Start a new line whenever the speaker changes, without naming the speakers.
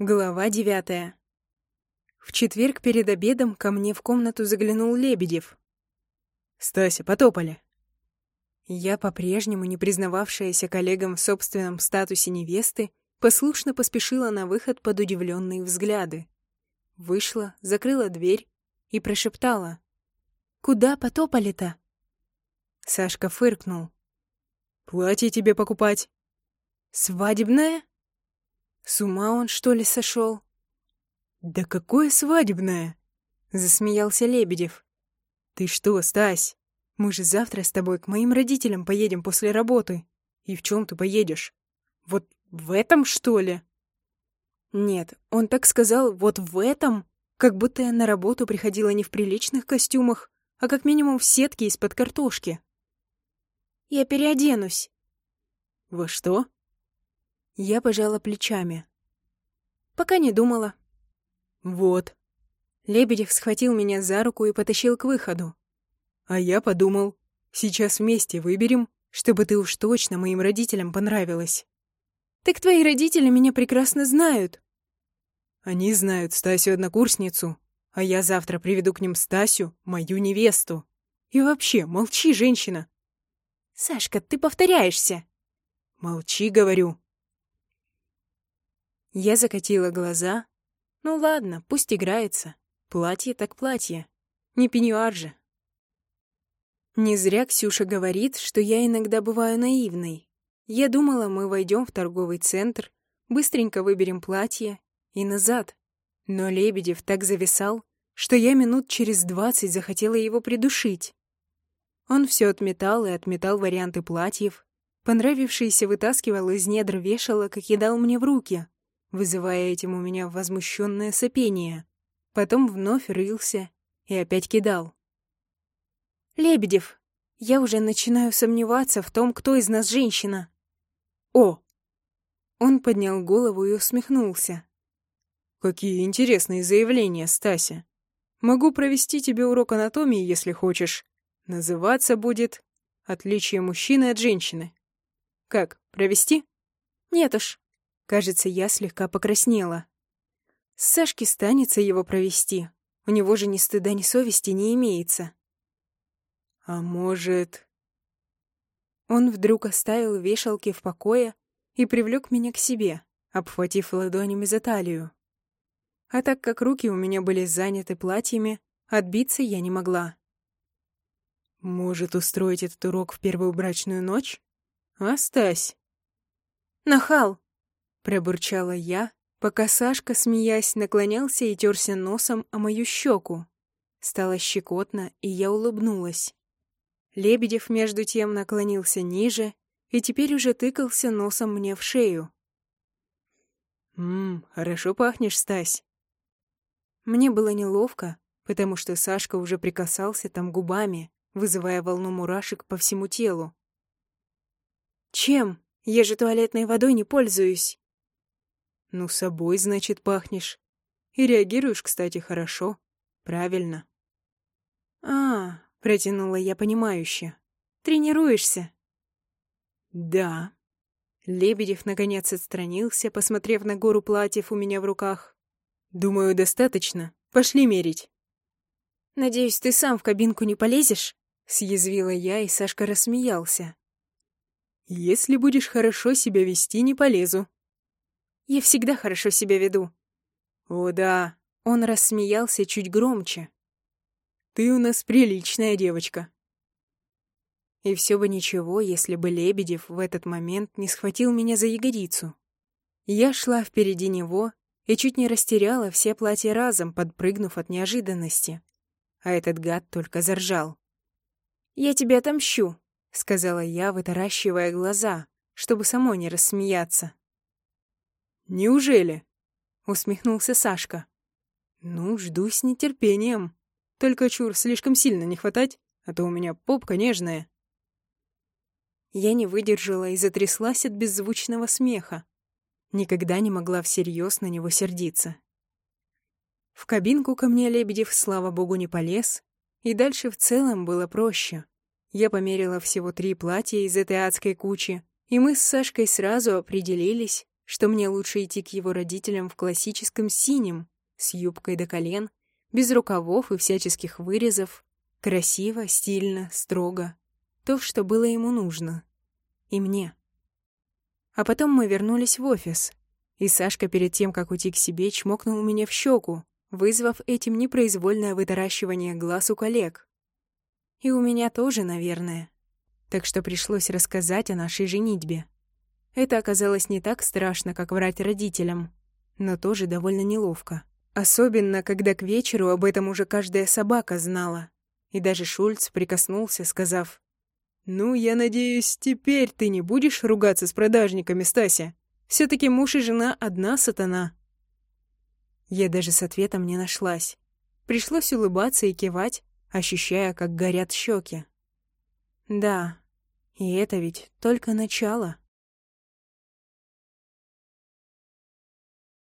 Глава девятая. В четверг перед обедом ко мне в комнату заглянул Лебедев.
«Стася, потопали!»
Я, по-прежнему не признававшаяся коллегам в собственном статусе невесты, послушно поспешила на выход под удивленные взгляды. Вышла, закрыла дверь и прошептала. «Куда потопали-то?» Сашка фыркнул.
«Платье тебе покупать».
«Свадебное?» С ума он, что ли, сошел?
«Да какое свадебное?» — засмеялся Лебедев.
«Ты что, Стась? Мы же завтра с тобой к моим родителям поедем после работы. И в чем ты поедешь? Вот в этом, что ли?» Нет, он так сказал «вот в этом», как будто я на работу приходила не в приличных костюмах, а как минимум в сетке из-под картошки. «Я переоденусь».
«Во что?»
Я пожала плечами. Пока не думала.
Вот.
Лебедев схватил меня за руку и потащил к выходу.
А я подумал, сейчас вместе выберем, чтобы ты уж точно моим родителям понравилась.
Так твои родители меня прекрасно знают.
Они знают Стасю-однокурсницу, а я завтра приведу к ним Стасю, мою невесту. И вообще, молчи, женщина.
Сашка, ты повторяешься.
Молчи, говорю.
Я закатила глаза. Ну ладно, пусть играется. Платье так платье. Не пеньюар же. Не зря Ксюша говорит, что я иногда бываю наивной. Я думала, мы войдем в торговый центр, быстренько выберем платье и назад. Но Лебедев так зависал, что я минут через двадцать захотела его придушить. Он все отметал и отметал варианты платьев, понравившиеся вытаскивал из недр вешалок и кидал мне в руки вызывая этим у меня возмущенное сопение. Потом вновь рылся и опять кидал. «Лебедев, я уже начинаю сомневаться в том, кто из нас женщина».
«О!»
Он поднял голову и усмехнулся.
«Какие интересные заявления, Стася. Могу провести тебе урок анатомии, если хочешь. Называться будет «Отличие мужчины от женщины». Как, провести?»
«Нет уж, Кажется, я слегка покраснела. С Сашки станется его провести. У него же ни стыда, ни совести не имеется.
А может...
Он вдруг оставил вешалки в покое и привлек меня к себе, обхватив ладонями за талию. А так как руки у меня были заняты платьями, отбиться я не могла.
«Может, устроить этот урок в первую брачную ночь? Остась!»
«Нахал!» Пробурчала я, пока Сашка, смеясь, наклонялся и терся носом о мою щеку. Стало щекотно, и я улыбнулась. Лебедев, между тем, наклонился ниже и теперь уже тыкался носом мне в шею.
«Ммм, хорошо пахнешь, Стась».
Мне было неловко, потому что Сашка уже прикасался там губами, вызывая волну мурашек по всему телу. «Чем? Я же туалетной водой не пользуюсь».
Ну, собой, значит, пахнешь. И реагируешь, кстати, хорошо. Правильно.
А, протянула я понимающе. Тренируешься?
Да.
Лебедев наконец отстранился, посмотрев на гору платьев у меня в руках.
Думаю, достаточно. Пошли мерить.
Надеюсь, ты сам в кабинку не полезешь? Съязвила я, и Сашка рассмеялся.
Если будешь хорошо себя вести, не полезу.
Я всегда хорошо себя веду».
«О, да».
Он рассмеялся чуть громче.
«Ты у нас приличная девочка».
И все бы ничего, если бы Лебедев в этот момент не схватил меня за ягодицу. Я шла впереди него и чуть не растеряла все платья разом, подпрыгнув от неожиданности. А этот гад только заржал. «Я тебя отомщу», — сказала я, вытаращивая глаза, чтобы самой не рассмеяться.
«Неужели?»
— усмехнулся Сашка.
«Ну, жду с нетерпением. Только чур слишком сильно не хватать, а то у меня попка нежная».
Я не выдержала и затряслась от беззвучного смеха. Никогда не могла всерьез на него сердиться. В кабинку ко мне Лебедев, слава богу, не полез, и дальше в целом было проще. Я померила всего три платья из этой адской кучи, и мы с Сашкой сразу определились, что мне лучше идти к его родителям в классическом синем, с юбкой до колен, без рукавов и всяческих вырезов, красиво, стильно, строго. То, что было ему нужно. И мне. А потом мы вернулись в офис, и Сашка перед тем, как уйти к себе, чмокнул меня в щеку, вызвав этим непроизвольное вытаращивание глаз у коллег. И у меня тоже, наверное. Так что пришлось рассказать о нашей женитьбе. Это оказалось не так страшно, как врать родителям, но тоже довольно неловко. Особенно, когда к вечеру об этом уже каждая собака знала. И даже Шульц прикоснулся, сказав, «Ну, я надеюсь, теперь ты не будешь ругаться с продажниками, Стася. все таки муж и жена одна сатана». Я даже с ответом не нашлась. Пришлось улыбаться и кивать, ощущая, как горят щеки. Да, и это ведь только начало.